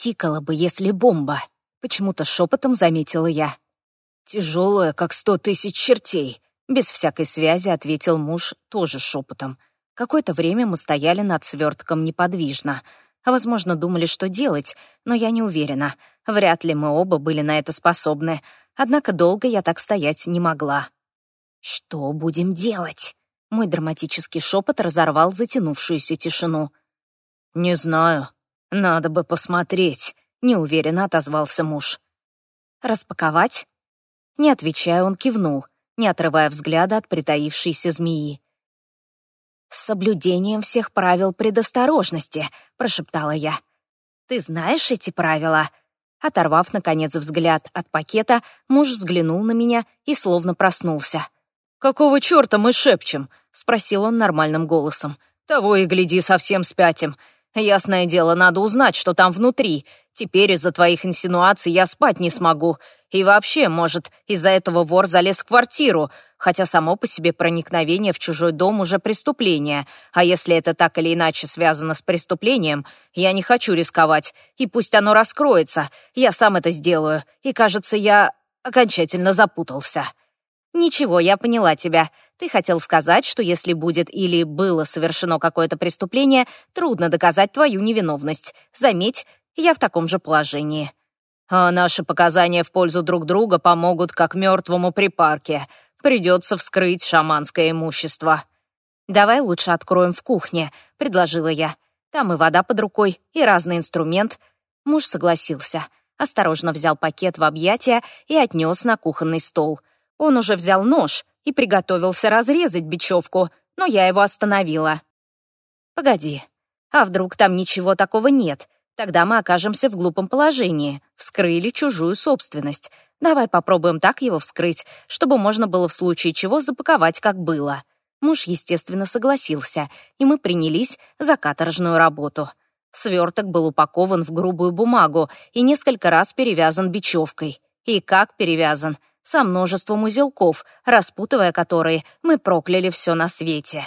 тикала бы, если бомба», — почему-то шепотом заметила я. «Тяжелая, как сто тысяч чертей», — без всякой связи ответил муж тоже шепотом. Какое-то время мы стояли над свертком неподвижно. Возможно, думали, что делать, но я не уверена. Вряд ли мы оба были на это способны. Однако долго я так стоять не могла. «Что будем делать?» Мой драматический шепот разорвал затянувшуюся тишину. «Не знаю», «Надо бы посмотреть», — неуверенно отозвался муж. «Распаковать?» Не отвечая, он кивнул, не отрывая взгляда от притаившейся змеи. «С соблюдением всех правил предосторожности», — прошептала я. «Ты знаешь эти правила?» Оторвав, наконец, взгляд от пакета, муж взглянул на меня и словно проснулся. «Какого черта мы шепчем?» — спросил он нормальным голосом. «Того и гляди, совсем спятим. Ясное дело, надо узнать, что там внутри. Теперь из-за твоих инсинуаций я спать не смогу. И вообще, может, из-за этого вор залез в квартиру, хотя само по себе проникновение в чужой дом уже преступление. А если это так или иначе связано с преступлением, я не хочу рисковать. И пусть оно раскроется. Я сам это сделаю. И, кажется, я окончательно запутался. «Ничего, я поняла тебя. Ты хотел сказать, что если будет или было совершено какое-то преступление, трудно доказать твою невиновность. Заметь, я в таком же положении». «А наши показания в пользу друг друга помогут как мертвому припарке. Придется вскрыть шаманское имущество». «Давай лучше откроем в кухне», — предложила я. «Там и вода под рукой, и разный инструмент». Муж согласился. Осторожно взял пакет в объятия и отнес на кухонный стол — он уже взял нож и приготовился разрезать бечевку, но я его остановила. «Погоди, а вдруг там ничего такого нет? Тогда мы окажемся в глупом положении. Вскрыли чужую собственность. Давай попробуем так его вскрыть, чтобы можно было в случае чего запаковать, как было». Муж, естественно, согласился, и мы принялись за каторжную работу. Сверток был упакован в грубую бумагу и несколько раз перевязан бечевкой. И как перевязан — со множеством узелков, распутывая которые мы прокляли все на свете.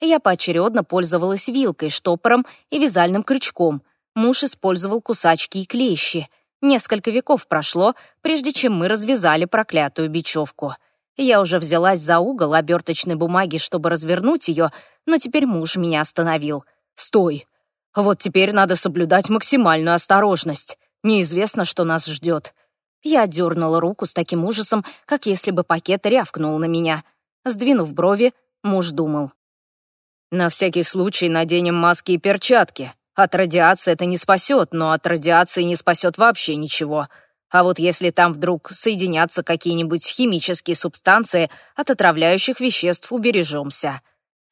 Я поочередно пользовалась вилкой, штопором и вязальным крючком. Муж использовал кусачки и клещи. Несколько веков прошло, прежде чем мы развязали проклятую бечевку. Я уже взялась за угол оберточной бумаги, чтобы развернуть ее, но теперь муж меня остановил. «Стой! Вот теперь надо соблюдать максимальную осторожность. Неизвестно, что нас ждет. Я дернула руку с таким ужасом, как если бы пакет рявкнул на меня. Сдвинув брови, муж думал. «На всякий случай наденем маски и перчатки. От радиации это не спасет, но от радиации не спасет вообще ничего. А вот если там вдруг соединятся какие-нибудь химические субстанции, от отравляющих веществ убережемся».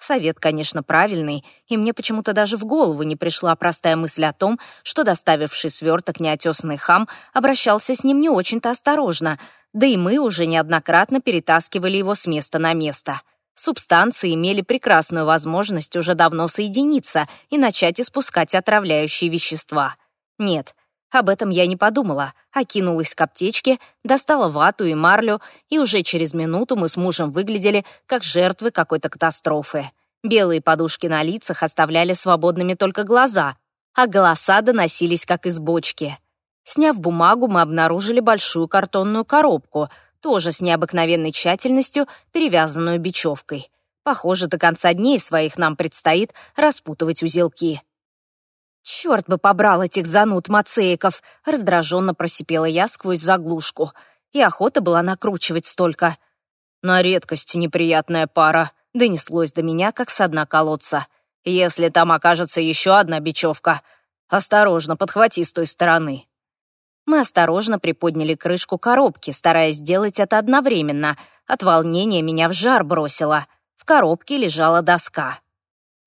Совет, конечно, правильный, и мне почему-то даже в голову не пришла простая мысль о том, что доставивший сверток неотесанный хам обращался с ним не очень-то осторожно, да и мы уже неоднократно перетаскивали его с места на место. Субстанции имели прекрасную возможность уже давно соединиться и начать испускать отравляющие вещества. Нет, об этом я не подумала, а кинулась к аптечке, достала вату и марлю, и уже через минуту мы с мужем выглядели как жертвы какой-то катастрофы. Белые подушки на лицах оставляли свободными только глаза, а голоса доносились как из бочки. Сняв бумагу, мы обнаружили большую картонную коробку, тоже с необыкновенной тщательностью, перевязанную бечевкой. Похоже, до конца дней своих нам предстоит распутывать узелки. «Черт бы побрал этих зануд Мацееков!» — раздраженно просипела я сквозь заглушку. И охота была накручивать столько. «На редкость неприятная пара», — донеслось до меня, как со дна колодца. «Если там окажется еще одна бечевка, осторожно, подхвати с той стороны». Мы осторожно приподняли крышку коробки, стараясь сделать это одновременно. От волнения меня в жар бросило. В коробке лежала доска.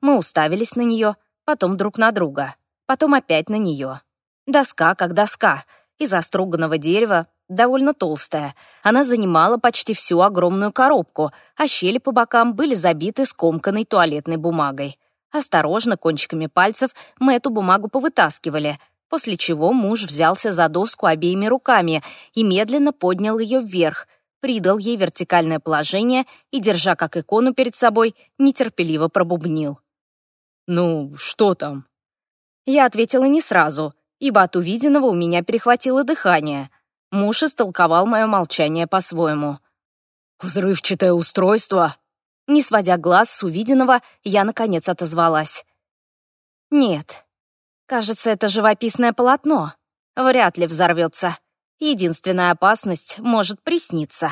Мы уставились на нее, потом друг на друга потом опять на нее. Доска как доска, из остроганного дерева, довольно толстая. Она занимала почти всю огромную коробку, а щели по бокам были забиты скомканной туалетной бумагой. Осторожно, кончиками пальцев, мы эту бумагу повытаскивали, после чего муж взялся за доску обеими руками и медленно поднял ее вверх, придал ей вертикальное положение и, держа как икону перед собой, нетерпеливо пробубнил. «Ну, что там?» Я ответила не сразу, ибо от увиденного у меня перехватило дыхание. Муж истолковал мое молчание по-своему. «Взрывчатое устройство?» Не сводя глаз с увиденного, я, наконец, отозвалась. «Нет. Кажется, это живописное полотно. Вряд ли взорвется. Единственная опасность может присниться».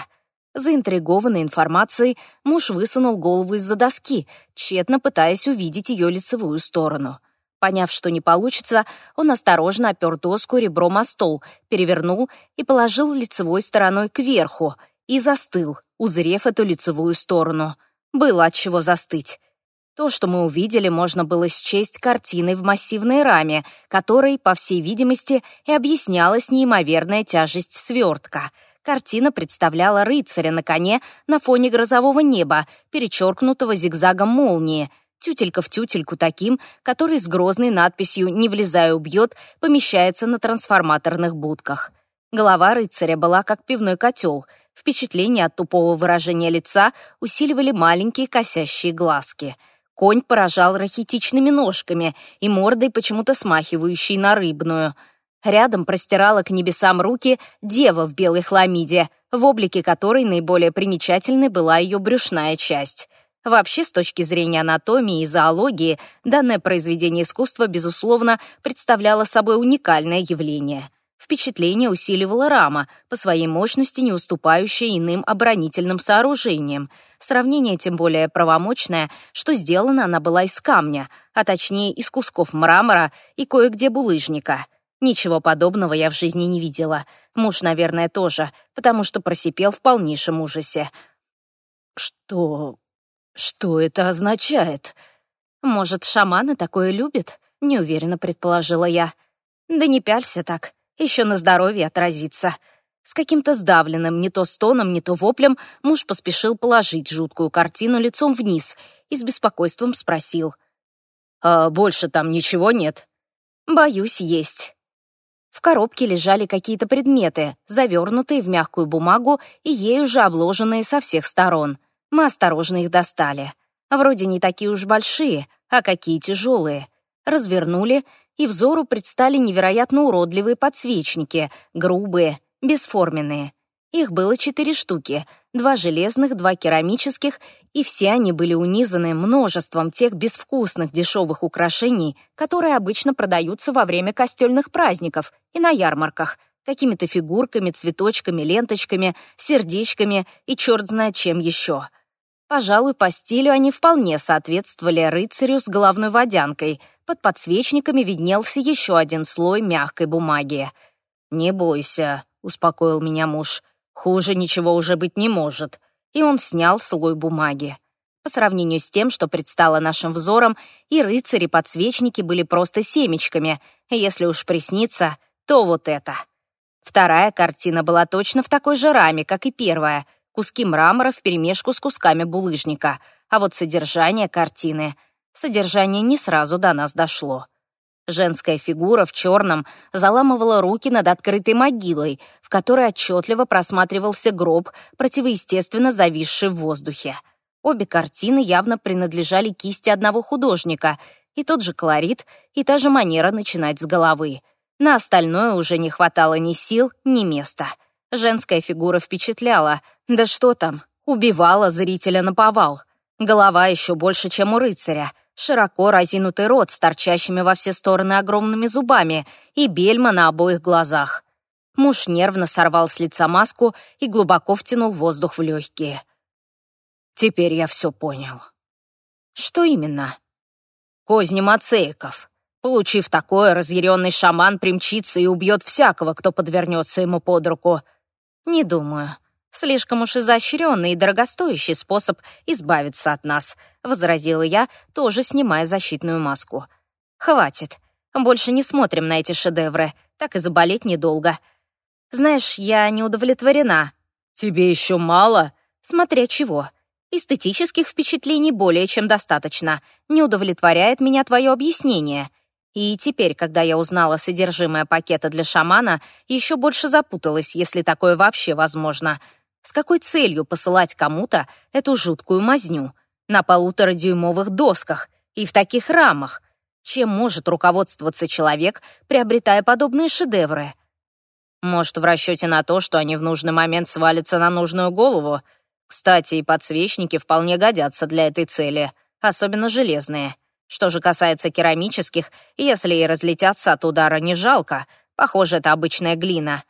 Заинтригованной информацией, муж высунул голову из-за доски, тщетно пытаясь увидеть ее лицевую сторону — Поняв, что не получится, он осторожно опер доску ребром о стол, перевернул и положил лицевой стороной кверху, и застыл, узрев эту лицевую сторону. Было от чего застыть. То, что мы увидели, можно было счесть картиной в массивной раме, которой, по всей видимости, и объяснялась неимоверная тяжесть свертка. Картина представляла рыцаря на коне на фоне грозового неба, перечеркнутого зигзагом молнии — тютелька в тютельку таким, который с грозной надписью «Не влезая, убьет» помещается на трансформаторных будках. Голова рыцаря была как пивной котел. Впечатление от тупого выражения лица усиливали маленькие косящие глазки. Конь поражал рахитичными ножками и мордой, почему-то смахивающей на рыбную. Рядом простирала к небесам руки дева в белой хламиде, в облике которой наиболее примечательной была ее брюшная часть. Вообще, с точки зрения анатомии и зоологии, данное произведение искусства, безусловно, представляло собой уникальное явление. Впечатление усиливала рама, по своей мощности не уступающая иным оборонительным сооружениям. Сравнение тем более правомочное, что сделана она была из камня, а точнее из кусков мрамора и кое-где булыжника — Ничего подобного я в жизни не видела. Муж, наверное, тоже, потому что просипел в полнейшем ужасе. «Что? «Что это означает?» «Может, шаманы такое любят?» — неуверенно предположила я. «Да не пялься так, еще на здоровье отразится». С каким-то сдавленным, не то стоном, не то воплем, муж поспешил положить жуткую картину лицом вниз и с беспокойством спросил. «А больше там ничего нет?» «Боюсь, есть». В коробке лежали какие-то предметы, завернутые в мягкую бумагу и ею же обложенные со всех сторон. Мы осторожно их достали. Вроде не такие уж большие, а какие тяжелые. Развернули, и взору предстали невероятно уродливые подсвечники, грубые, бесформенные. Их было четыре штуки, два железных, два керамических, и все они были унизаны множеством тех безвкусных дешевых украшений, которые обычно продаются во время костельных праздников и на ярмарках, какими-то фигурками, цветочками, ленточками, сердечками и черт знает чем еще — Пожалуй, по стилю они вполне соответствовали рыцарю с головной водянкой. Под подсвечниками виднелся еще один слой мягкой бумаги. «Не бойся», — успокоил меня муж. «Хуже ничего уже быть не может». И он снял слой бумаги. По сравнению с тем, что предстало нашим взором, и рыцари-подсвечники были просто семечками. Если уж приснится, то вот это. Вторая картина была точно в такой же раме, как и первая — куски мрамора вперемешку с кусками булыжника, а вот содержание картины. Содержание не сразу до нас дошло. Женская фигура в черном заламывала руки над открытой могилой, в которой отчетливо просматривался гроб, противоестественно зависший в воздухе. Обе картины явно принадлежали кисти одного художника, и тот же колорит, и та же манера начинать с головы. На остальное уже не хватало ни сил, ни места — Женская фигура впечатляла. Да что там, убивала зрителя на повал. Голова еще больше, чем у рыцаря. Широко разинутый рот с торчащими во все стороны огромными зубами и бельма на обоих глазах. Муж нервно сорвал с лица маску и глубоко втянул воздух в легкие. «Теперь я все понял». «Что именно?» «Козни Мацеиков. Получив такое, разъяренный шаман примчится и убьет всякого, кто подвернется ему под руку. Не думаю. Слишком уж изощренный и дорогостоящий способ избавиться от нас, возразила я, тоже снимая защитную маску. Хватит. Больше не смотрим на эти шедевры. Так и заболеть недолго. Знаешь, я не удовлетворена. Тебе еще мало? Смотря чего. Эстетических впечатлений более чем достаточно. Не удовлетворяет меня твое объяснение — и теперь, когда я узнала содержимое пакета для шамана, еще больше запуталась, если такое вообще возможно. С какой целью посылать кому-то эту жуткую мазню? На полуторадюймовых досках и в таких рамах. Чем может руководствоваться человек, приобретая подобные шедевры? Может, в расчете на то, что они в нужный момент свалятся на нужную голову? Кстати, и подсвечники вполне годятся для этой цели, особенно железные. Что же касается керамических, если и разлетятся от удара не жалко. Похоже, это обычная глина.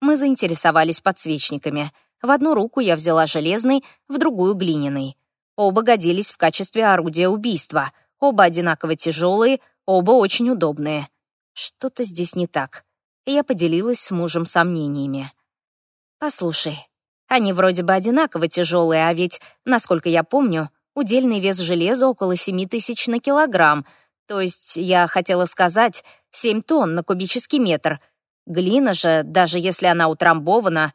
Мы заинтересовались подсвечниками. В одну руку я взяла железный, в другую — глиняный. Оба годились в качестве орудия убийства. Оба одинаково тяжелые, оба очень удобные. Что-то здесь не так. Я поделилась с мужем сомнениями. «Послушай, они вроде бы одинаково тяжелые, а ведь, насколько я помню, удельный вес железа около 7 тысяч на килограмм, то есть, я хотела сказать, 7 тонн на кубический метр. Глина же, даже если она утрамбована...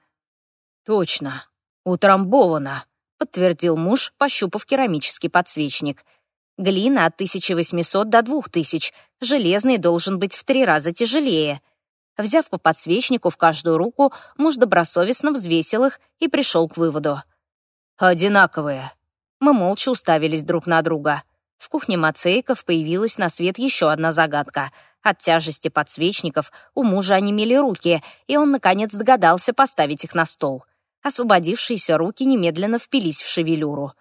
«Точно, утрамбована», — подтвердил муж, пощупав керамический подсвечник. «Глина от 1800 до 2000, железный должен быть в три раза тяжелее». Взяв по подсвечнику в каждую руку, муж добросовестно взвесил их и пришел к выводу. «Одинаковые», мы молча уставились друг на друга. В кухне Мацеиков появилась на свет еще одна загадка. От тяжести подсвечников у мужа онемели руки, и он, наконец, догадался поставить их на стол. Освободившиеся руки немедленно впились в шевелюру.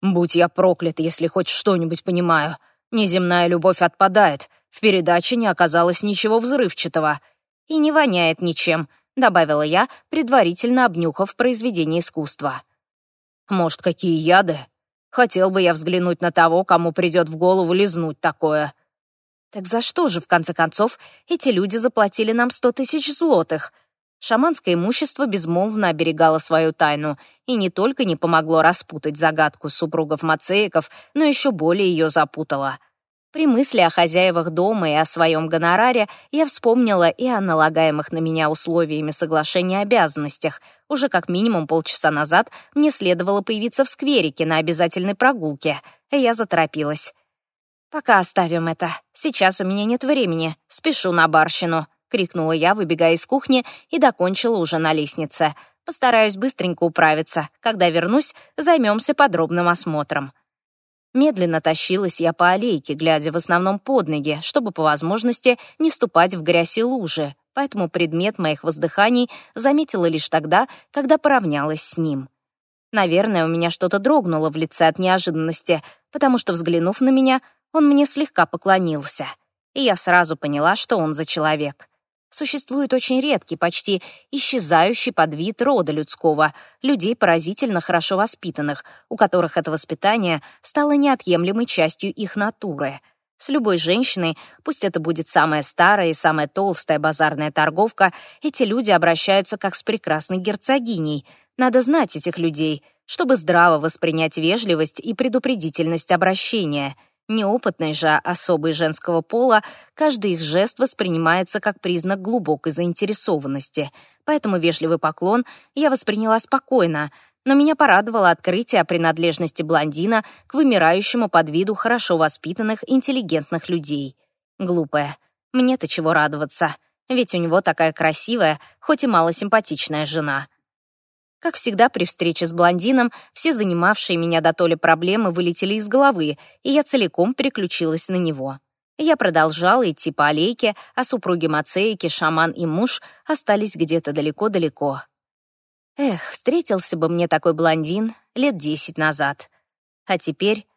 «Будь я проклят, если хоть что-нибудь понимаю. Неземная любовь отпадает. В передаче не оказалось ничего взрывчатого. И не воняет ничем», — добавила я, предварительно обнюхав произведение искусства. Может, какие яды? Хотел бы я взглянуть на того, кому придет в голову лизнуть такое. Так за что же, в конце концов, эти люди заплатили нам сто тысяч злотых? Шаманское имущество безмолвно оберегало свою тайну и не только не помогло распутать загадку супругов Мацеиков, но еще более ее запутало — при мысли о хозяевах дома и о своем гонораре я вспомнила и о налагаемых на меня условиями соглашения обязанностях. Уже как минимум полчаса назад мне следовало появиться в скверике на обязательной прогулке, и я заторопилась. «Пока оставим это. Сейчас у меня нет времени. Спешу на барщину», — крикнула я, выбегая из кухни, и докончила уже на лестнице. «Постараюсь быстренько управиться. Когда вернусь, займемся подробным осмотром». Медленно тащилась я по аллейке, глядя в основном под ноги, чтобы по возможности не ступать в грязь и лужи, поэтому предмет моих воздыханий заметила лишь тогда, когда поравнялась с ним. Наверное, у меня что-то дрогнуло в лице от неожиданности, потому что, взглянув на меня, он мне слегка поклонился. И я сразу поняла, что он за человек существует очень редкий, почти исчезающий подвид рода людского, людей поразительно хорошо воспитанных, у которых это воспитание стало неотъемлемой частью их натуры. С любой женщиной, пусть это будет самая старая и самая толстая базарная торговка, эти люди обращаются как с прекрасной герцогиней. Надо знать этих людей, чтобы здраво воспринять вежливость и предупредительность обращения — неопытной же особой женского пола, каждый их жест воспринимается как признак глубокой заинтересованности. Поэтому вежливый поклон я восприняла спокойно, но меня порадовало открытие о принадлежности блондина к вымирающему под виду хорошо воспитанных, интеллигентных людей. Глупая. Мне-то чего радоваться. Ведь у него такая красивая, хоть и малосимпатичная жена. Как всегда при встрече с блондином, все занимавшие меня до толи проблемы вылетели из головы, и я целиком переключилась на него. Я продолжала идти по аллейке, а супруги Мацейки, шаман и муж остались где-то далеко-далеко. Эх, встретился бы мне такой блондин лет десять назад. А теперь...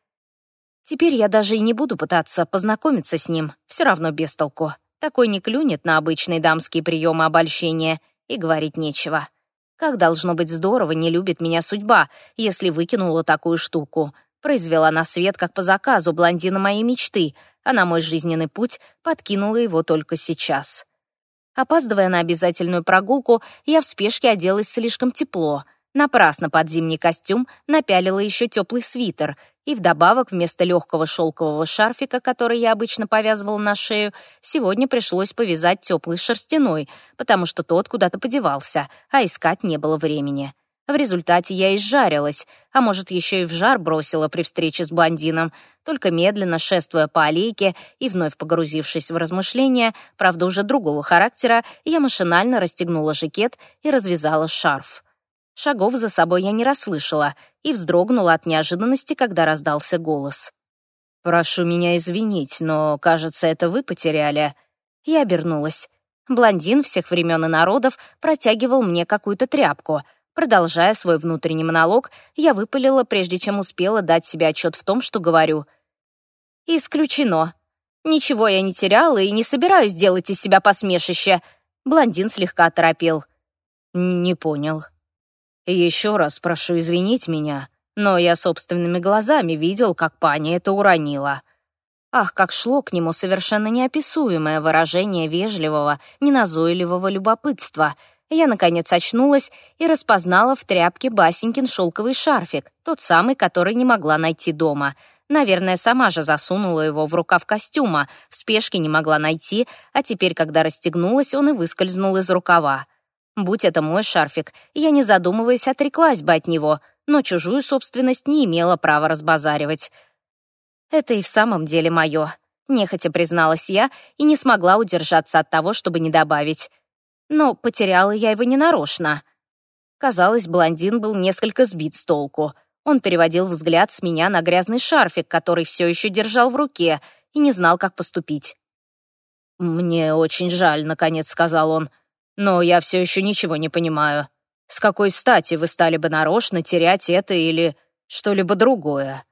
Теперь я даже и не буду пытаться познакомиться с ним, все равно без толку. Такой не клюнет на обычные дамские приемы обольщения, и говорить нечего. Как должно быть здорово, не любит меня судьба, если выкинула такую штуку. Произвела на свет, как по заказу, блондина моей мечты, а на мой жизненный путь подкинула его только сейчас. Опаздывая на обязательную прогулку, я в спешке оделась слишком тепло. Напрасно под зимний костюм напялила еще теплый свитер — и вдобавок, вместо легкого шелкового шарфика, который я обычно повязывал на шею, сегодня пришлось повязать теплый шерстяной, потому что тот куда-то подевался, а искать не было времени. В результате я изжарилась, а может, еще и в жар бросила при встрече с блондином, только медленно шествуя по аллейке и вновь погрузившись в размышления, правда, уже другого характера, я машинально расстегнула жакет и развязала шарф. Шагов за собой я не расслышала и вздрогнула от неожиданности, когда раздался голос. «Прошу меня извинить, но, кажется, это вы потеряли». Я обернулась. Блондин всех времен и народов протягивал мне какую-то тряпку. Продолжая свой внутренний монолог, я выпалила, прежде чем успела дать себе отчет в том, что говорю. «Исключено. Ничего я не теряла и не собираюсь делать из себя посмешище». Блондин слегка торопил. «Не понял», еще раз прошу извинить меня, но я собственными глазами видел, как пани это уронила. Ах, как шло к нему совершенно неописуемое выражение вежливого, неназойливого любопытства. Я, наконец, очнулась и распознала в тряпке Басенькин шелковый шарфик, тот самый, который не могла найти дома. Наверное, сама же засунула его в рукав костюма, в спешке не могла найти, а теперь, когда расстегнулась, он и выскользнул из рукава. Будь это мой шарфик, я, не задумываясь, отреклась бы от него, но чужую собственность не имела права разбазаривать. Это и в самом деле мое. Нехотя призналась я и не смогла удержаться от того, чтобы не добавить. Но потеряла я его ненарочно. Казалось, блондин был несколько сбит с толку. Он переводил взгляд с меня на грязный шарфик, который все еще держал в руке, и не знал, как поступить. «Мне очень жаль», — наконец сказал он. Но я все еще ничего не понимаю. С какой стати вы стали бы нарочно терять это или что-либо другое?»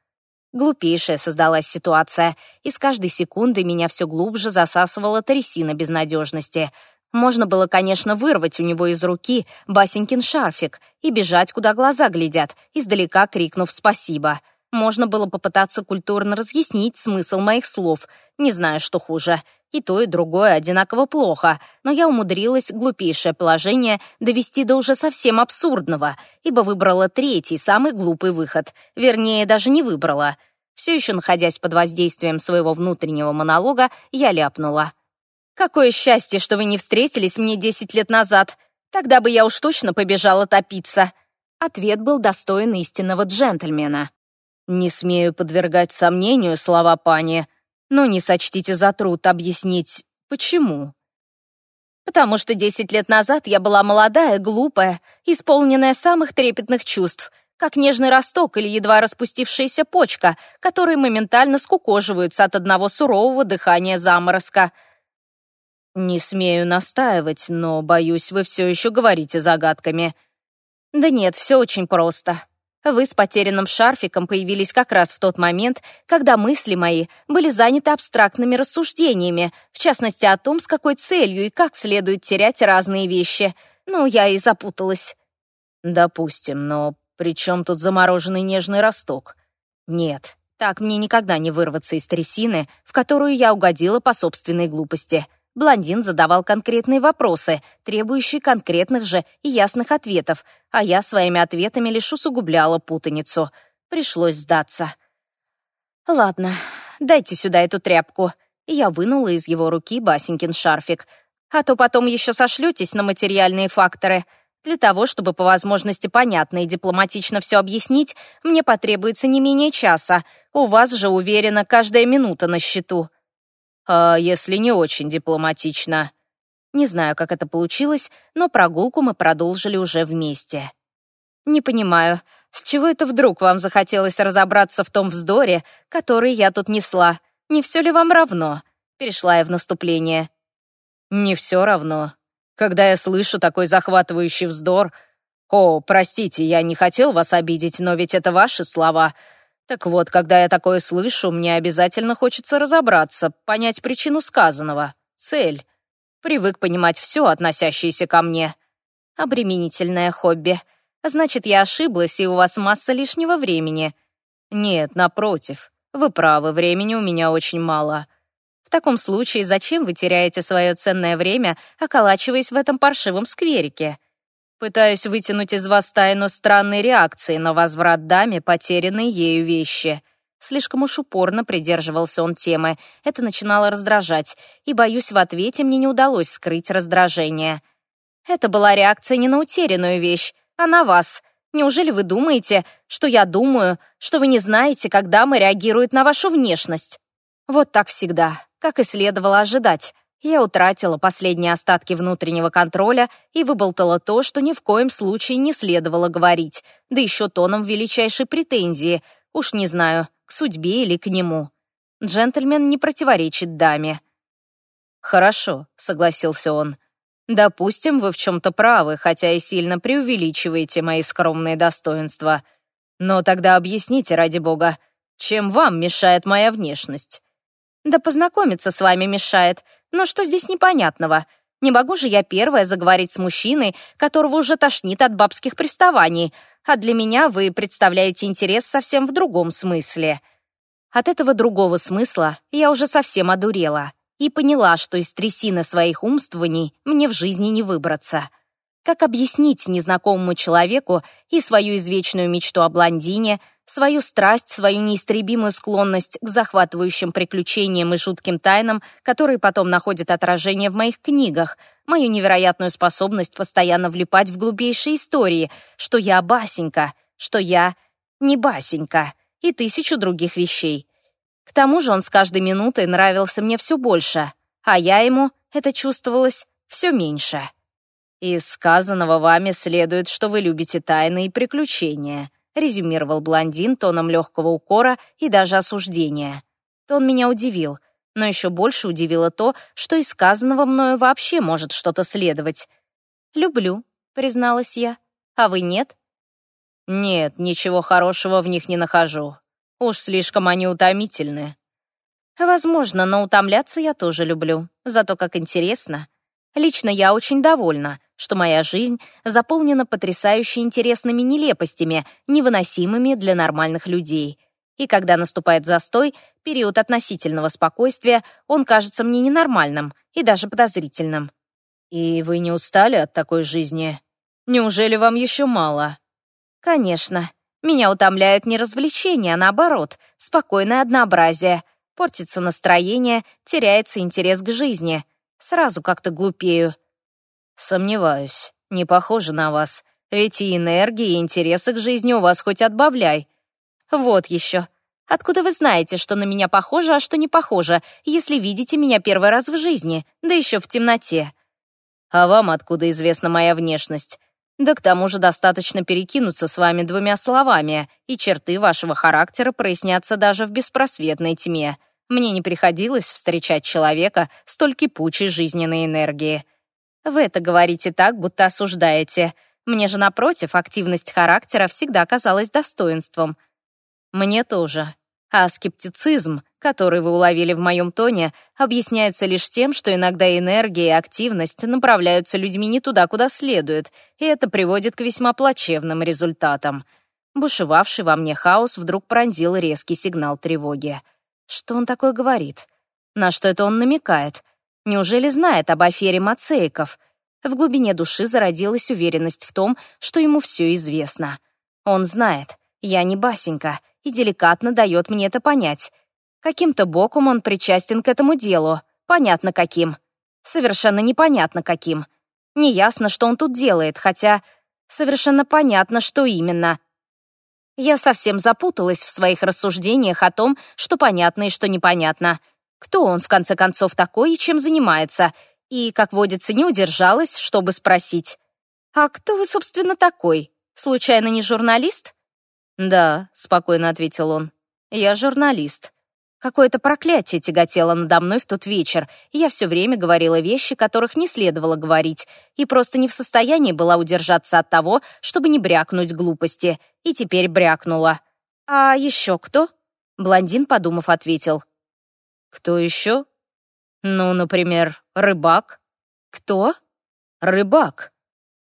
Глупейшая создалась ситуация, и с каждой секунды меня все глубже засасывала трясина безнадежности. Можно было, конечно, вырвать у него из руки Басенькин шарфик и бежать, куда глаза глядят, издалека крикнув «спасибо». Можно было попытаться культурно разъяснить смысл моих слов, не зная, что хуже — и то, и другое одинаково плохо, но я умудрилась глупейшее положение довести до уже совсем абсурдного, ибо выбрала третий, самый глупый выход. Вернее, даже не выбрала. Все еще находясь под воздействием своего внутреннего монолога, я ляпнула. «Какое счастье, что вы не встретились мне 10 лет назад. Тогда бы я уж точно побежала топиться». Ответ был достоин истинного джентльмена. «Не смею подвергать сомнению слова пани», но не сочтите за труд объяснить, почему. Потому что 10 лет назад я была молодая, глупая, исполненная самых трепетных чувств, как нежный росток или едва распустившаяся почка, которые моментально скукоживаются от одного сурового дыхания заморозка. Не смею настаивать, но, боюсь, вы все еще говорите загадками. Да нет, все очень просто. Вы с потерянным шарфиком появились как раз в тот момент, когда мысли мои были заняты абстрактными рассуждениями, в частности о том, с какой целью и как следует терять разные вещи. Ну, я и запуталась. Допустим, но при чем тут замороженный нежный росток? Нет, так мне никогда не вырваться из трясины, в которую я угодила по собственной глупости. Блондин задавал конкретные вопросы, требующие конкретных же и ясных ответов, а я своими ответами лишь усугубляла путаницу. Пришлось сдаться. «Ладно, дайте сюда эту тряпку». Я вынула из его руки Басенькин шарфик. «А то потом еще сошлетесь на материальные факторы». Для того, чтобы по возможности понятно и дипломатично все объяснить, мне потребуется не менее часа. У вас же, уверена, каждая минута на счету а если не очень дипломатично. Не знаю, как это получилось, но прогулку мы продолжили уже вместе. Не понимаю, с чего это вдруг вам захотелось разобраться в том вздоре, который я тут несла? Не все ли вам равно? Перешла я в наступление. Не все равно. Когда я слышу такой захватывающий вздор... О, простите, я не хотел вас обидеть, но ведь это ваши слова. Так вот, когда я такое слышу, мне обязательно хочется разобраться, понять причину сказанного, цель. Привык понимать все, относящееся ко мне. Обременительное хобби. Значит, я ошиблась, и у вас масса лишнего времени. Нет, напротив. Вы правы, времени у меня очень мало. В таком случае, зачем вы теряете свое ценное время, околачиваясь в этом паршивом скверике? Пытаюсь вытянуть из вас тайну странной реакции на возврат даме потерянной ею вещи. Слишком уж упорно придерживался он темы. Это начинало раздражать, и, боюсь, в ответе мне не удалось скрыть раздражение. Это была реакция не на утерянную вещь, а на вас. Неужели вы думаете, что я думаю, что вы не знаете, когда мы реагируют на вашу внешность? Вот так всегда, как и следовало ожидать. Я утратила последние остатки внутреннего контроля и выболтала то, что ни в коем случае не следовало говорить, да еще тоном величайшей претензии, уж не знаю, к судьбе или к нему. Джентльмен не противоречит даме. «Хорошо», — согласился он. «Допустим, вы в чем-то правы, хотя и сильно преувеличиваете мои скромные достоинства. Но тогда объясните, ради бога, чем вам мешает моя внешность?» Да познакомиться с вами мешает. Но что здесь непонятного? Не могу же я первая заговорить с мужчиной, которого уже тошнит от бабских приставаний. А для меня вы представляете интерес совсем в другом смысле. От этого другого смысла я уже совсем одурела и поняла, что из трясины своих умствований мне в жизни не выбраться. Как объяснить незнакомому человеку и свою извечную мечту о блондине — свою страсть, свою неистребимую склонность к захватывающим приключениям и жутким тайнам, которые потом находят отражение в моих книгах, мою невероятную способность постоянно влипать в глубейшие истории, что я басенька, что я не басенька и тысячу других вещей. К тому же он с каждой минутой нравился мне все больше, а я ему, это чувствовалось, все меньше. Из сказанного вами следует, что вы любите тайны и приключения — резюмировал блондин тоном легкого укора и даже осуждения. Тон меня удивил, но еще больше удивило то, что из сказанного мною вообще может что-то следовать. «Люблю», — призналась я. «А вы нет?» «Нет, ничего хорошего в них не нахожу. Уж слишком они утомительны». «Возможно, но утомляться я тоже люблю. Зато как интересно. Лично я очень довольна что моя жизнь заполнена потрясающе интересными нелепостями, невыносимыми для нормальных людей. И когда наступает застой, период относительного спокойствия, он кажется мне ненормальным и даже подозрительным. И вы не устали от такой жизни? Неужели вам еще мало? Конечно. Меня утомляют не развлечения, а наоборот, спокойное однообразие. Портится настроение, теряется интерес к жизни. Сразу как-то глупею. «Сомневаюсь. Не похоже на вас. Ведь и энергии, и интересы к жизни у вас хоть отбавляй». «Вот еще. Откуда вы знаете, что на меня похоже, а что не похоже, если видите меня первый раз в жизни, да еще в темноте?» «А вам откуда известна моя внешность?» Да к тому же достаточно перекинуться с вами двумя словами, и черты вашего характера прояснятся даже в беспросветной тьме. Мне не приходилось встречать человека столь кипучей жизненной энергии. Вы это говорите так, будто осуждаете. Мне же, напротив, активность характера всегда казалась достоинством. Мне тоже. А скептицизм, который вы уловили в моем тоне, объясняется лишь тем, что иногда энергия и активность направляются людьми не туда, куда следует, и это приводит к весьма плачевным результатам. Бушевавший во мне хаос вдруг пронзил резкий сигнал тревоги. Что он такое говорит? На что это он намекает? Неужели знает об афере Мацеиков? В глубине души зародилась уверенность в том, что ему все известно. Он знает, я не Басенька, и деликатно дает мне это понять. Каким-то боком он причастен к этому делу. Понятно каким. Совершенно непонятно каким. Неясно, что он тут делает, хотя совершенно понятно, что именно. Я совсем запуталась в своих рассуждениях о том, что понятно и что непонятно — кто он, в конце концов, такой и чем занимается, и, как водится, не удержалась, чтобы спросить. «А кто вы, собственно, такой? Случайно не журналист?» «Да», — спокойно ответил он, — «я журналист». Какое-то проклятие тяготело надо мной в тот вечер, и я все время говорила вещи, которых не следовало говорить, и просто не в состоянии была удержаться от того, чтобы не брякнуть глупости, и теперь брякнула. «А еще кто?» Блондин, подумав, ответил. Кто еще? Ну, например, рыбак. Кто? Рыбак.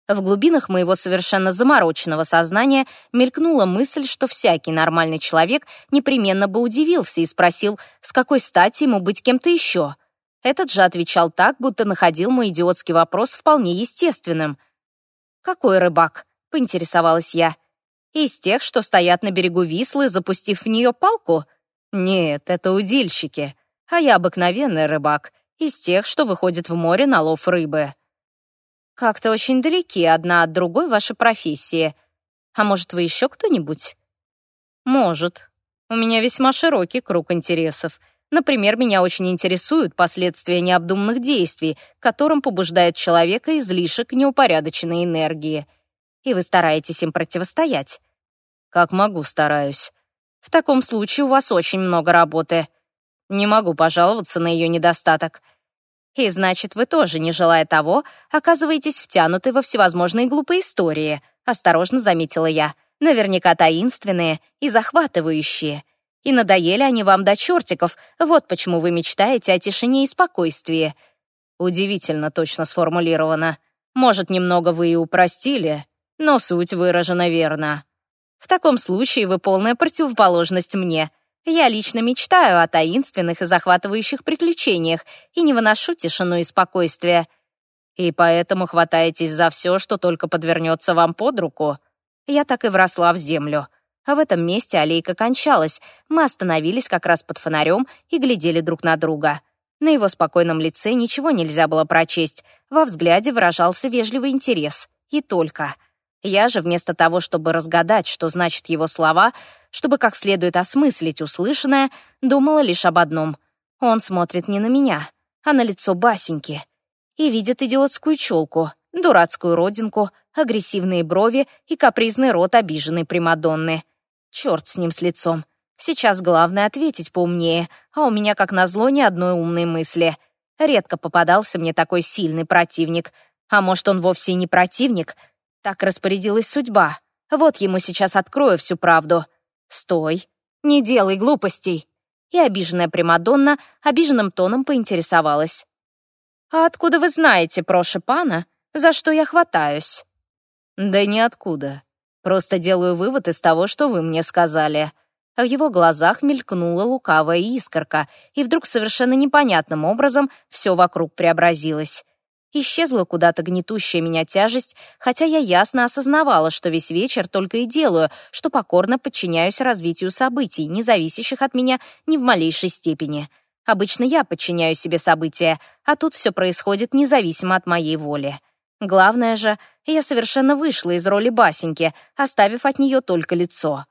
В глубинах моего совершенно замороченного сознания мелькнула мысль, что всякий нормальный человек непременно бы удивился и спросил, с какой стати ему быть кем-то еще. Этот же отвечал так, будто находил мой идиотский вопрос вполне естественным. «Какой рыбак?» — поинтересовалась я. «Из тех, что стоят на берегу Вислы, запустив в нее палку?» «Нет, это удильщики а я обыкновенный рыбак, из тех, что выходит в море на лов рыбы. Как-то очень далеки одна от другой ваши профессии. А может, вы еще кто-нибудь? Может. У меня весьма широкий круг интересов. Например, меня очень интересуют последствия необдуманных действий, которым побуждает человека излишек неупорядоченной энергии. И вы стараетесь им противостоять. Как могу, стараюсь. В таком случае у вас очень много работы. Не могу пожаловаться на ее недостаток. И значит, вы тоже, не желая того, оказываетесь втянуты во всевозможные глупые истории, осторожно заметила я. Наверняка таинственные и захватывающие. И надоели они вам до чертиков, вот почему вы мечтаете о тишине и спокойствии. Удивительно точно сформулировано. Может, немного вы и упростили, но суть выражена верно. В таком случае вы полная противоположность мне. Я лично мечтаю о таинственных и захватывающих приключениях и не выношу тишину и спокойствие. И поэтому хватаетесь за все, что только подвернется вам под руку. Я так и вросла в землю. А в этом месте аллейка кончалась. Мы остановились как раз под фонарем и глядели друг на друга. На его спокойном лице ничего нельзя было прочесть. Во взгляде выражался вежливый интерес. И только — я же, вместо того, чтобы разгадать, что значит его слова, чтобы как следует осмыслить услышанное, думала лишь об одном. Он смотрит не на меня, а на лицо Басеньки. И видит идиотскую челку, дурацкую родинку, агрессивные брови и капризный рот обиженной Примадонны. Черт с ним с лицом. Сейчас главное ответить поумнее, а у меня, как назло, ни одной умной мысли. Редко попадался мне такой сильный противник. А может, он вовсе не противник — так распорядилась судьба. Вот ему сейчас открою всю правду. Стой. Не делай глупостей. И обиженная Примадонна обиженным тоном поинтересовалась. «А откуда вы знаете про Шипана, за что я хватаюсь?» «Да ниоткуда. Просто делаю вывод из того, что вы мне сказали». А в его глазах мелькнула лукавая искорка, и вдруг совершенно непонятным образом все вокруг преобразилось. Исчезла куда-то гнетущая меня тяжесть, хотя я ясно осознавала, что весь вечер только и делаю, что покорно подчиняюсь развитию событий, не зависящих от меня ни в малейшей степени. Обычно я подчиняю себе события, а тут все происходит независимо от моей воли. Главное же, я совершенно вышла из роли басеньки, оставив от нее только лицо.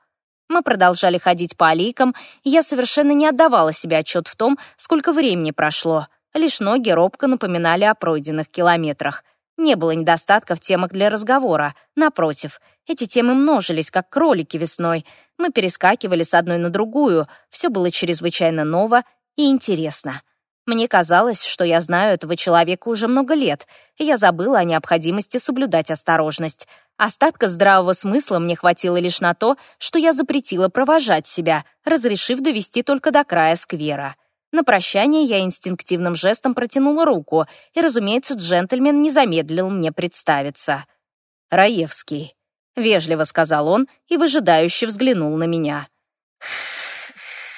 Мы продолжали ходить по аллейкам, и я совершенно не отдавала себе отчет в том, сколько времени прошло — Лишь ноги робко напоминали о пройденных километрах. Не было недостатков темок для разговора. Напротив, эти темы множились, как кролики весной. Мы перескакивали с одной на другую. Все было чрезвычайно ново и интересно. Мне казалось, что я знаю этого человека уже много лет, и я забыла о необходимости соблюдать осторожность. Остатка здравого смысла мне хватило лишь на то, что я запретила провожать себя, разрешив довести только до края сквера. На прощание я инстинктивным жестом протянула руку, и, разумеется, джентльмен не замедлил мне представиться. «Раевский», — вежливо сказал он и выжидающе взглянул на меня.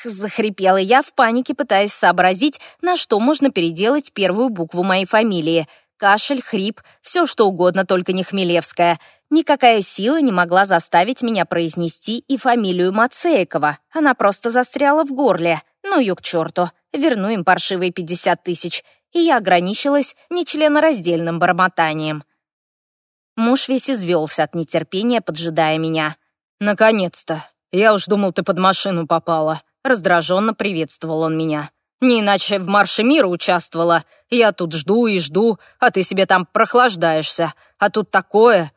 Захрипела я в панике, пытаясь сообразить, на что можно переделать первую букву моей фамилии. Кашель, хрип, все что угодно, только не Хмелевская — Никакая сила не могла заставить меня произнести и фамилию Мацеекова. Она просто застряла в горле. Ну ее к черту. Верну им паршивые 50 тысяч. И я ограничилась нечленораздельным бормотанием. Муж весь извелся от нетерпения, поджидая меня. «Наконец-то! Я уж думал, ты под машину попала». Раздраженно приветствовал он меня. «Не иначе в марше мира участвовала. Я тут жду и жду, а ты себе там прохлаждаешься. А тут такое...»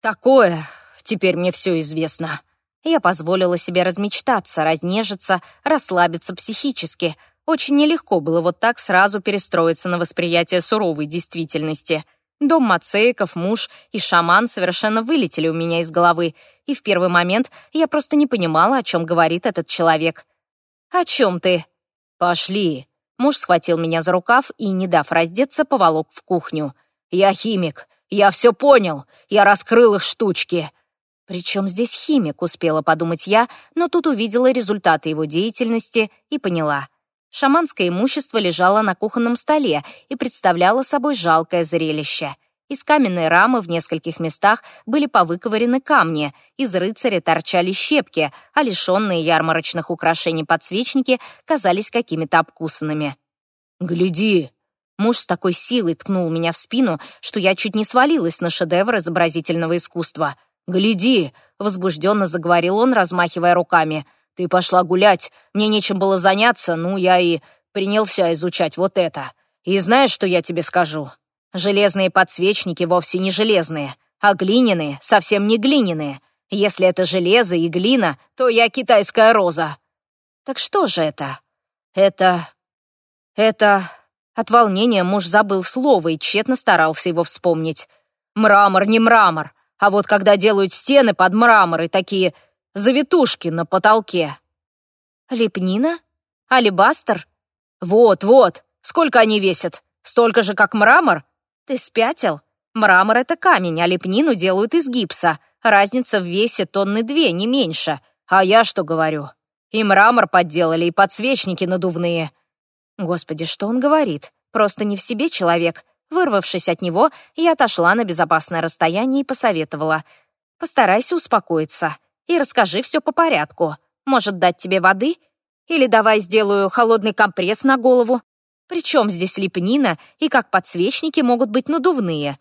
Такое, теперь мне все известно. Я позволила себе размечтаться, разнежиться, расслабиться психически. Очень нелегко было вот так сразу перестроиться на восприятие суровой действительности. Дом Мацеиков, муж и шаман совершенно вылетели у меня из головы, и в первый момент я просто не понимала, о чем говорит этот человек. «О чем ты?» «Пошли!» Муж схватил меня за рукав и, не дав раздеться, поволок в кухню. «Я химик. Я все понял, я раскрыл их штучки. Причем здесь химик, успела подумать я, но тут увидела результаты его деятельности и поняла. Шаманское имущество лежало на кухонном столе и представляло собой жалкое зрелище. Из каменной рамы в нескольких местах были повыковырены камни, из рыцаря торчали щепки, а лишенные ярмарочных украшений подсвечники казались какими-то обкусанными. «Гляди!» Муж с такой силой ткнул меня в спину, что я чуть не свалилась на шедевр изобразительного искусства. «Гляди!» — возбужденно заговорил он, размахивая руками. «Ты пошла гулять, мне нечем было заняться, ну я и принялся изучать вот это. И знаешь, что я тебе скажу? Железные подсвечники вовсе не железные, а глиняные совсем не глиняные. Если это железо и глина, то я китайская роза». «Так что же это?» «Это... это...» От волнения муж забыл слово и тщетно старался его вспомнить. «Мрамор, не мрамор, а вот когда делают стены под мрамор и такие завитушки на потолке». «Лепнина? алебастер, «Вот, вот, сколько они весят? Столько же, как мрамор? Ты спятил? Мрамор — это камень, а лепнину делают из гипса. Разница в весе тонны две, не меньше. А я что говорю? И мрамор подделали, и подсвечники надувные. Господи, что он говорит? Просто не в себе человек. Вырвавшись от него, я отошла на безопасное расстояние и посоветовала. Постарайся успокоиться и расскажи все по порядку. Может, дать тебе воды? Или давай сделаю холодный компресс на голову? Причем здесь лепнина и как подсвечники могут быть надувные?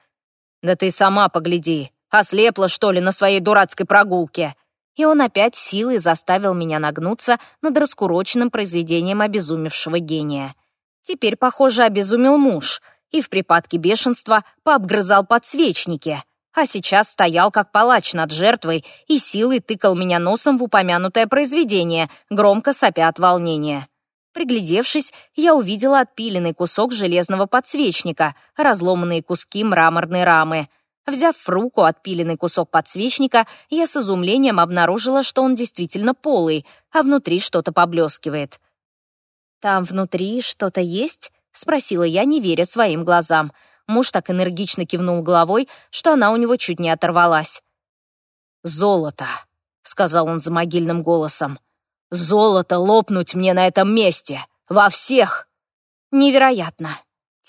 Да ты сама погляди, ослепла, что ли, на своей дурацкой прогулке? и он опять силой заставил меня нагнуться над раскуроченным произведением обезумевшего гения. Теперь, похоже, обезумел муж и в припадке бешенства пообгрызал подсвечники, а сейчас стоял как палач над жертвой и силой тыкал меня носом в упомянутое произведение, громко сопя от волнения. Приглядевшись, я увидела отпиленный кусок железного подсвечника, разломанные куски мраморной рамы — Взяв в руку отпиленный кусок подсвечника, я с изумлением обнаружила, что он действительно полый, а внутри что-то поблескивает. «Там внутри что-то есть?» — спросила я, не веря своим глазам. Муж так энергично кивнул головой, что она у него чуть не оторвалась. «Золото», — сказал он за могильным голосом. «Золото лопнуть мне на этом месте! Во всех!» «Невероятно!»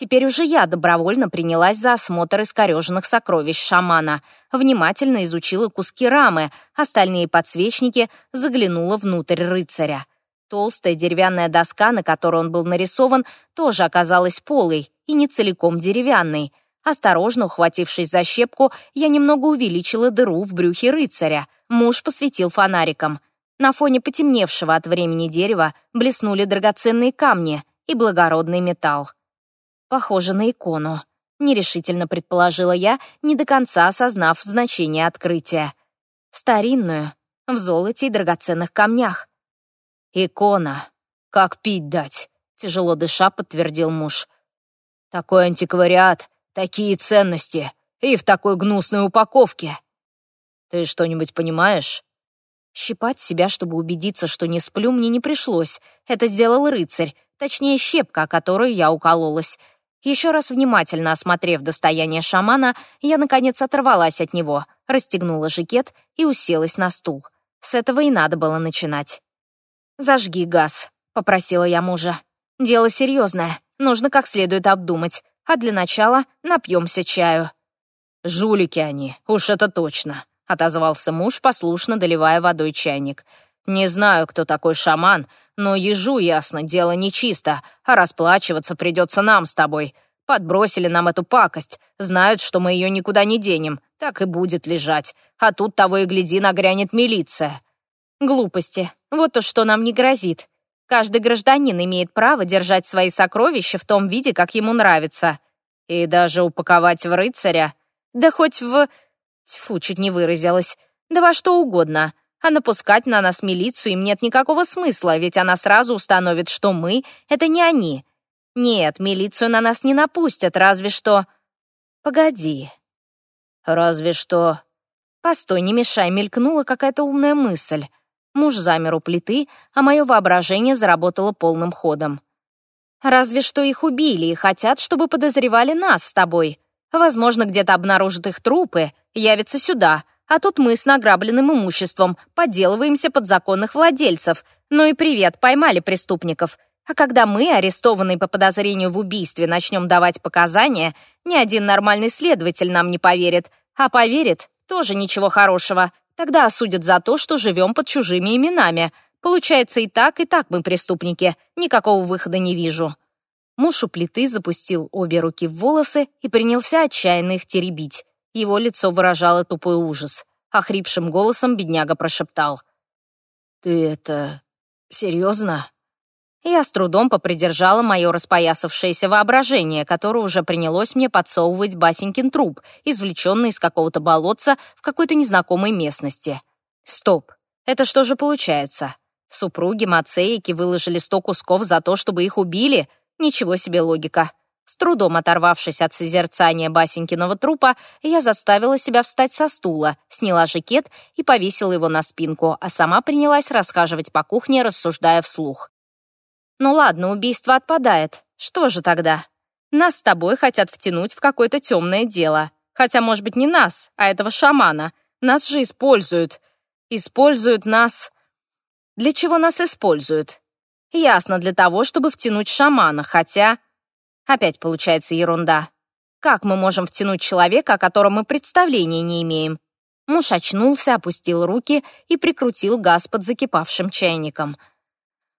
Теперь уже я добровольно принялась за осмотр искореженных сокровищ шамана, внимательно изучила куски рамы, остальные подсвечники, заглянула внутрь рыцаря. Толстая деревянная доска, на которой он был нарисован, тоже оказалась полой и не целиком деревянной. Осторожно ухватившись за щепку, я немного увеличила дыру в брюхе рыцаря. Муж посветил фонариком. На фоне потемневшего от времени дерева блеснули драгоценные камни и благородный металл похоже на икону», — нерешительно предположила я, не до конца осознав значение открытия. «Старинную, в золоте и драгоценных камнях». «Икона. Как пить дать?» — тяжело дыша подтвердил муж. «Такой антиквариат, такие ценности, и в такой гнусной упаковке». «Ты что-нибудь понимаешь?» Щипать себя, чтобы убедиться, что не сплю, мне не пришлось. Это сделал рыцарь, точнее, щепка, о которой я укололась. Еще раз внимательно осмотрев достояние шамана, я, наконец, оторвалась от него, расстегнула жакет и уселась на стул. С этого и надо было начинать. «Зажги газ», — попросила я мужа. «Дело серьезное, нужно как следует обдумать, а для начала напьемся чаю». «Жулики они, уж это точно», — отозвался муж, послушно доливая водой чайник. «Не знаю, кто такой шаман, но ежу ясно, дело нечисто, а расплачиваться придется нам с тобой. Подбросили нам эту пакость, знают, что мы ее никуда не денем, так и будет лежать. А тут того и гляди, нагрянет милиция». «Глупости. Вот то, что нам не грозит. Каждый гражданин имеет право держать свои сокровища в том виде, как ему нравится. И даже упаковать в рыцаря. Да хоть в... Тьфу, чуть не выразилась. Да во что угодно. А напускать на нас милицию им нет никакого смысла, ведь она сразу установит, что мы — это не они. Нет, милицию на нас не напустят, разве что... Погоди. Разве что... Постой, не мешай, мелькнула какая-то умная мысль. Муж замер у плиты, а мое воображение заработало полным ходом. Разве что их убили и хотят, чтобы подозревали нас с тобой. Возможно, где-то обнаружат их трупы, явятся сюда — а тут мы с награбленным имуществом подделываемся под законных владельцев. Ну и привет, поймали преступников. А когда мы, арестованные по подозрению в убийстве, начнем давать показания, ни один нормальный следователь нам не поверит. А поверит — тоже ничего хорошего. Тогда осудят за то, что живем под чужими именами. Получается, и так, и так мы преступники. Никакого выхода не вижу». Муж у плиты запустил обе руки в волосы и принялся отчаянно их теребить. Его лицо выражало тупой ужас. Охрипшим голосом бедняга прошептал. «Ты это... серьезно?» Я с трудом попридержала мое распоясавшееся воображение, которое уже принялось мне подсовывать Басенькин труп, извлеченный из какого-то болотца в какой-то незнакомой местности. Стоп, это что же получается? Супруги Мацеики выложили сто кусков за то, чтобы их убили? Ничего себе логика. С трудом оторвавшись от созерцания Басенькиного трупа, я заставила себя встать со стула, сняла жакет и повесила его на спинку, а сама принялась расхаживать по кухне, рассуждая вслух. «Ну ладно, убийство отпадает. Что же тогда? Нас с тобой хотят втянуть в какое-то темное дело. Хотя, может быть, не нас, а этого шамана. Нас же используют. Используют нас... Для чего нас используют? Ясно, для того, чтобы втянуть шамана, хотя... Опять получается ерунда. Как мы можем втянуть человека, о котором мы представления не имеем? Муж очнулся, опустил руки и прикрутил газ под закипавшим чайником.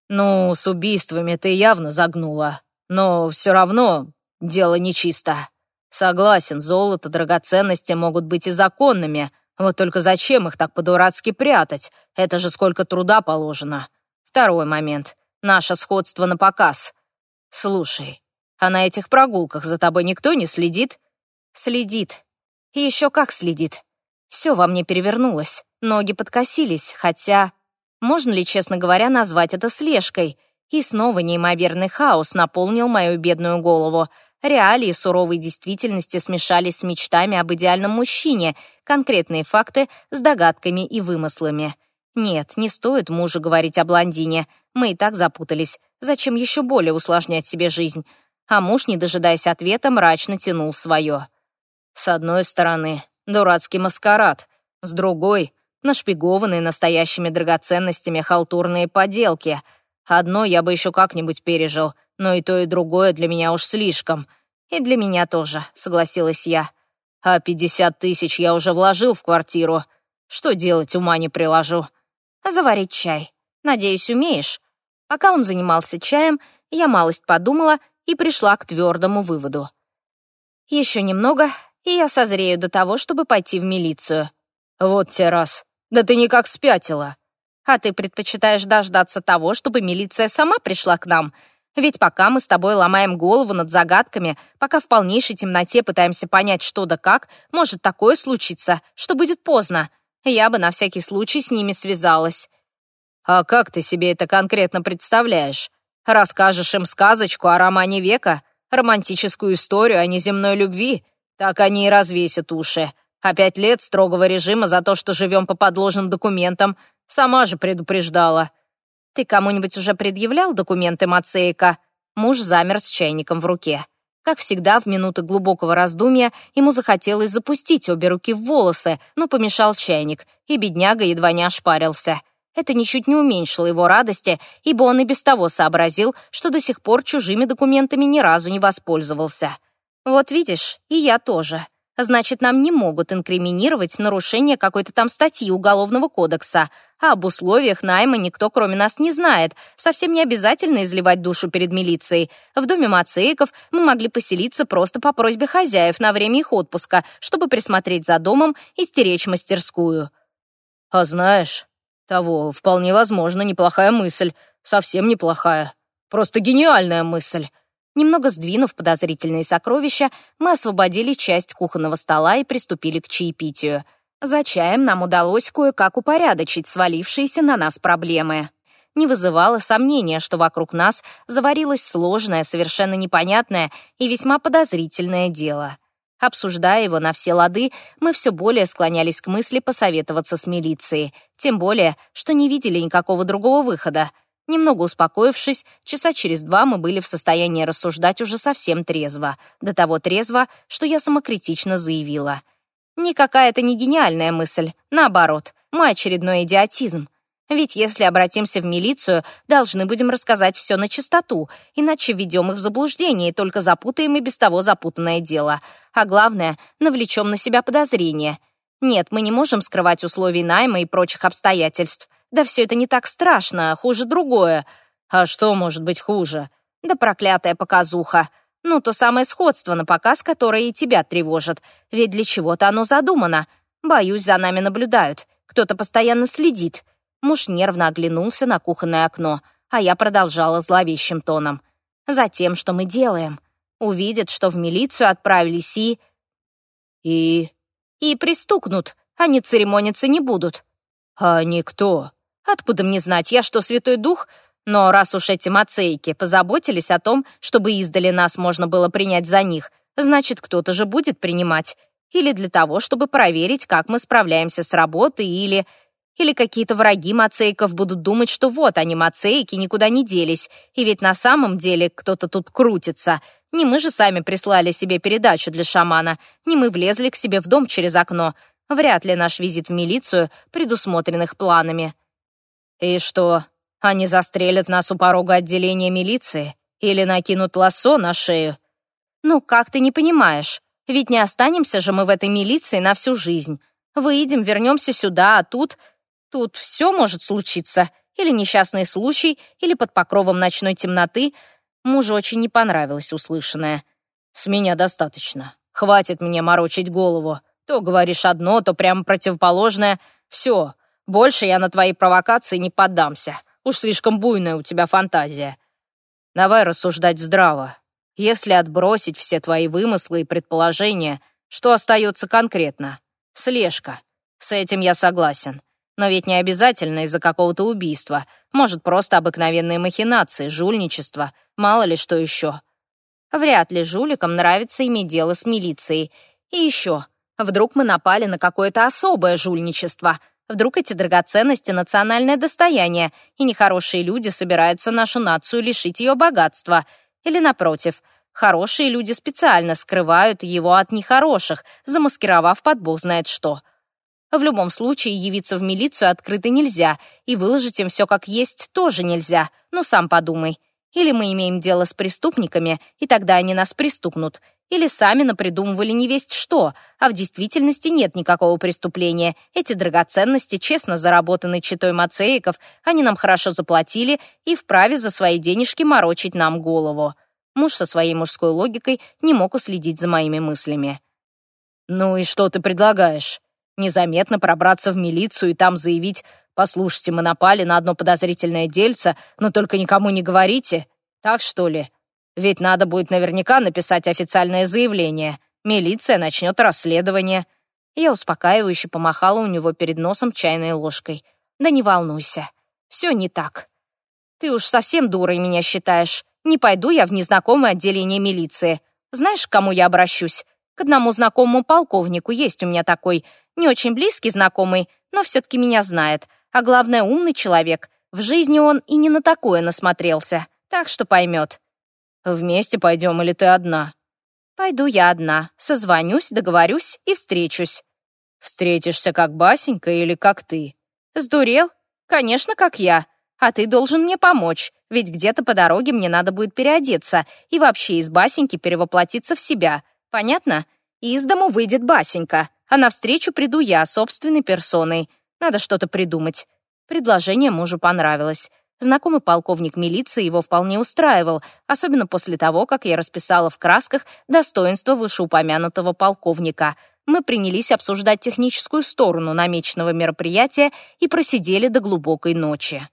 «Ну, с убийствами ты явно загнула. Но все равно дело нечисто. Согласен, золото, драгоценности могут быть и законными. Вот только зачем их так по-дурацки прятать? Это же сколько труда положено. Второй момент. Наше сходство на показ. Слушай, а на этих прогулках за тобой никто не следит?» «Следит. И еще как следит. Все во мне перевернулось, ноги подкосились, хотя... Можно ли, честно говоря, назвать это слежкой?» И снова неимоверный хаос наполнил мою бедную голову. Реалии суровой действительности смешались с мечтами об идеальном мужчине, конкретные факты с догадками и вымыслами. Нет, не стоит мужу говорить о блондине. Мы и так запутались. Зачем еще более усложнять себе жизнь? а муж, не дожидаясь ответа, мрачно тянул свое. С одной стороны, дурацкий маскарад, с другой — нашпигованные настоящими драгоценностями халтурные поделки. Одно я бы еще как-нибудь пережил, но и то, и другое для меня уж слишком. И для меня тоже, согласилась я. А 50 тысяч я уже вложил в квартиру. Что делать, ума не приложу. Заварить чай. Надеюсь, умеешь. Пока он занимался чаем, я малость подумала — и пришла к твердому выводу. «Еще немного, и я созрею до того, чтобы пойти в милицию». «Вот те раз. Да ты никак спятила». «А ты предпочитаешь дождаться того, чтобы милиция сама пришла к нам? Ведь пока мы с тобой ломаем голову над загадками, пока в полнейшей темноте пытаемся понять, что да как, может такое случиться, что будет поздно. Я бы на всякий случай с ними связалась». «А как ты себе это конкретно представляешь?» Расскажешь им сказочку а о романе века, романтическую историю а о неземной любви, так они и развесят уши. А пять лет строгого режима за то, что живем по подложным документам, сама же предупреждала. Ты кому-нибудь уже предъявлял документы Мацейка? Муж замер с чайником в руке. Как всегда, в минуты глубокого раздумья ему захотелось запустить обе руки в волосы, но помешал чайник, и бедняга едва не ошпарился. Это ничуть не уменьшило его радости, ибо он и без того сообразил, что до сих пор чужими документами ни разу не воспользовался. «Вот видишь, и я тоже. Значит, нам не могут инкриминировать нарушение какой-то там статьи Уголовного кодекса, а об условиях найма никто, кроме нас, не знает. Совсем не обязательно изливать душу перед милицией. В доме Мацеиков мы могли поселиться просто по просьбе хозяев на время их отпуска, чтобы присмотреть за домом и стеречь мастерскую». «А знаешь, того, вполне возможно, неплохая мысль. Совсем неплохая. Просто гениальная мысль. Немного сдвинув подозрительные сокровища, мы освободили часть кухонного стола и приступили к чаепитию. За чаем нам удалось кое-как упорядочить свалившиеся на нас проблемы. Не вызывало сомнения, что вокруг нас заварилось сложное, совершенно непонятное и весьма подозрительное дело — Обсуждая его на все лады, мы все более склонялись к мысли посоветоваться с милицией, тем более, что не видели никакого другого выхода. Немного успокоившись, часа через два мы были в состоянии рассуждать уже совсем трезво, до того трезво, что я самокритично заявила. Никакая это не гениальная мысль, наоборот, мой очередной идиотизм. Ведь если обратимся в милицию, должны будем рассказать все на чистоту, иначе введем их в заблуждение и только запутаем и без того запутанное дело. А главное, навлечем на себя подозрения. Нет, мы не можем скрывать условий найма и прочих обстоятельств. Да все это не так страшно, хуже другое. А что может быть хуже? Да проклятая показуха. Ну, то самое сходство на показ, которое и тебя тревожит. Ведь для чего-то оно задумано. Боюсь, за нами наблюдают. Кто-то постоянно следит. Муж нервно оглянулся на кухонное окно, а я продолжала зловещим тоном. «Затем, что мы делаем. Увидят, что в милицию отправились и...» «И...» «И пристукнут. Они церемониться не будут». «А никто?» «Откуда мне знать? Я что, святой дух?» Но раз уж эти мацейки позаботились о том, чтобы издали нас можно было принять за них, значит, кто-то же будет принимать. Или для того, чтобы проверить, как мы справляемся с работой, или... Или какие-то враги мацейков будут думать, что вот они, мацейки, никуда не делись. И ведь на самом деле кто-то тут крутится. Не мы же сами прислали себе передачу для шамана, не мы влезли к себе в дом через окно. Вряд ли наш визит в милицию предусмотрен их планами. И что, они застрелят нас у порога отделения милиции? Или накинут лассо на шею? Ну, как ты не понимаешь? Ведь не останемся же мы в этой милиции на всю жизнь. Выйдем, вернемся сюда, а тут Тут все может случиться. Или несчастный случай, или под покровом ночной темноты. Мужу очень не понравилось услышанное. «С меня достаточно. Хватит мне морочить голову. То говоришь одно, то прямо противоположное. Все. Больше я на твои провокации не поддамся. Уж слишком буйная у тебя фантазия. Давай рассуждать здраво. Если отбросить все твои вымыслы и предположения, что остается конкретно? Слежка. С этим я согласен. Но ведь не обязательно из-за какого-то убийства. Может, просто обыкновенные махинации, жульничество, мало ли что еще. Вряд ли жуликам нравится иметь дело с милицией. И еще, вдруг мы напали на какое-то особое жульничество. Вдруг эти драгоценности — национальное достояние, и нехорошие люди собираются нашу нацию лишить ее богатства. Или, напротив, хорошие люди специально скрывают его от нехороших, замаскировав под бог знает что — в любом случае, явиться в милицию открыто нельзя, и выложить им все как есть тоже нельзя, Но сам подумай. Или мы имеем дело с преступниками, и тогда они нас пристукнут, или сами напридумывали невесть что, а в действительности нет никакого преступления. Эти драгоценности честно заработаны читой мацеиков, они нам хорошо заплатили и вправе за свои денежки морочить нам голову. Муж со своей мужской логикой не мог уследить за моими мыслями. «Ну и что ты предлагаешь?» незаметно пробраться в милицию и там заявить «Послушайте, мы напали на одно подозрительное дельце, но только никому не говорите». Так что ли? Ведь надо будет наверняка написать официальное заявление. Милиция начнет расследование. Я успокаивающе помахала у него перед носом чайной ложкой. «Да не волнуйся. Все не так. Ты уж совсем дурой меня считаешь. Не пойду я в незнакомое отделение милиции. Знаешь, к кому я обращусь? К одному знакомому полковнику есть у меня такой, не очень близкий знакомый, но все-таки меня знает. А главное, умный человек. В жизни он и не на такое насмотрелся, так что поймет. Вместе пойдем или ты одна? Пойду я одна, созвонюсь, договорюсь и встречусь. Встретишься как Басенька или как ты? Сдурел? Конечно, как я. А ты должен мне помочь, ведь где-то по дороге мне надо будет переодеться и вообще из Басеньки перевоплотиться в себя — Понятно? И из дому выйдет Басенька, а навстречу приду я собственной персоной. Надо что-то придумать. Предложение мужу понравилось. Знакомый полковник милиции его вполне устраивал, особенно после того, как я расписала в красках достоинство вышеупомянутого полковника. Мы принялись обсуждать техническую сторону намеченного мероприятия и просидели до глубокой ночи.